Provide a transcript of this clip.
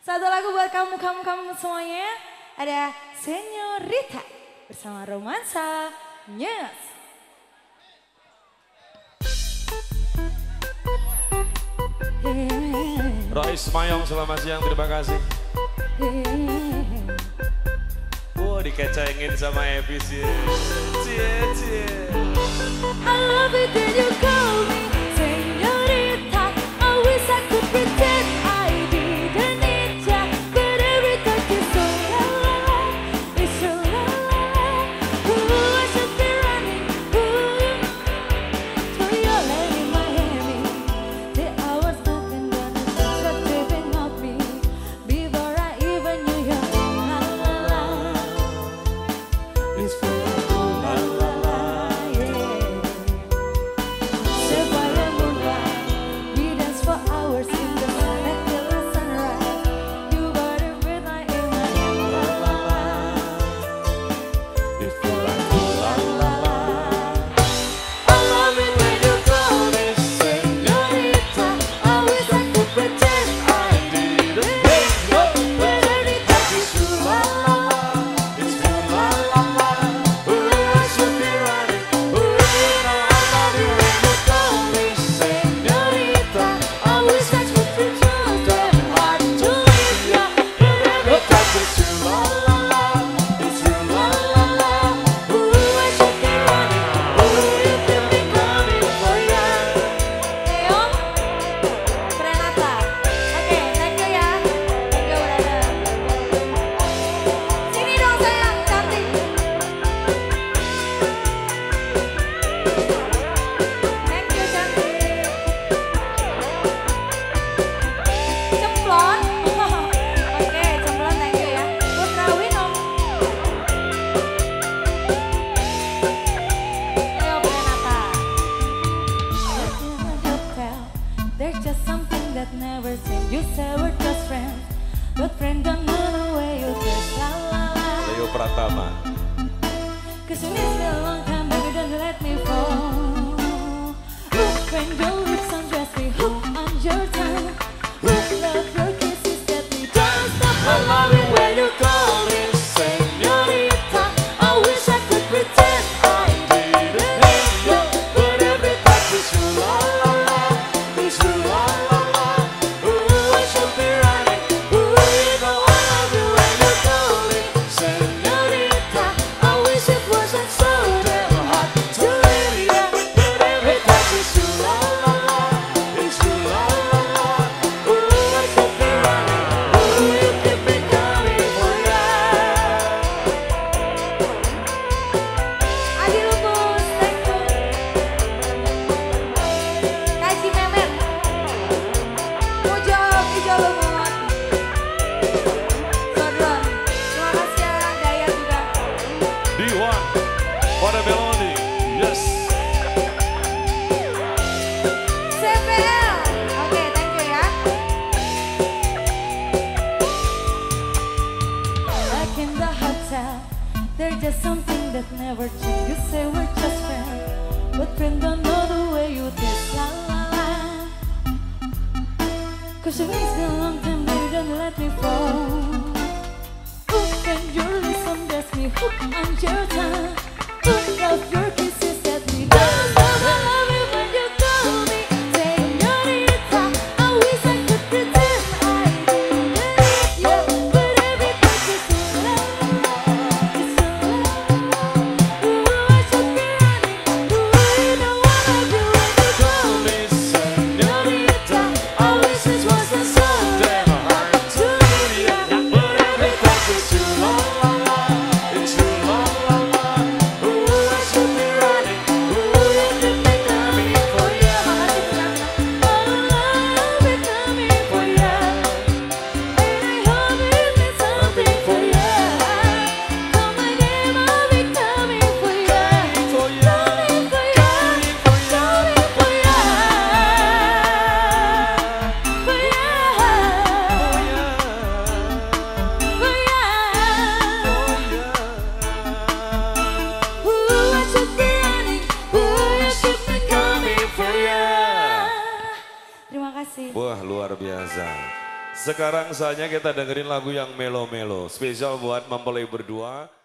Satu lagu buat kamu, kamu, kamu semuanya. Ada Senyorita bersama Romansa Nyes. Roy Mayong selamat siang terima kasih. Wow oh, dikecengin sama Evi sih. Cie cie. I love it that you call me. never seen. You said we're just friends, but friends don't know the way you dress. La la la. Leo Pratama. Cause you me a long time, baby, don't let me D1. You ya. Like in the hotel, there's just something that never changed. You say we're just friends, but friends don't know the way you did. Cause you Put on your time. Put off your kasih. Wah luar biasa. Sekarang saatnya kita dengerin lagu yang melo-melo. Spesial buat mempelai berdua.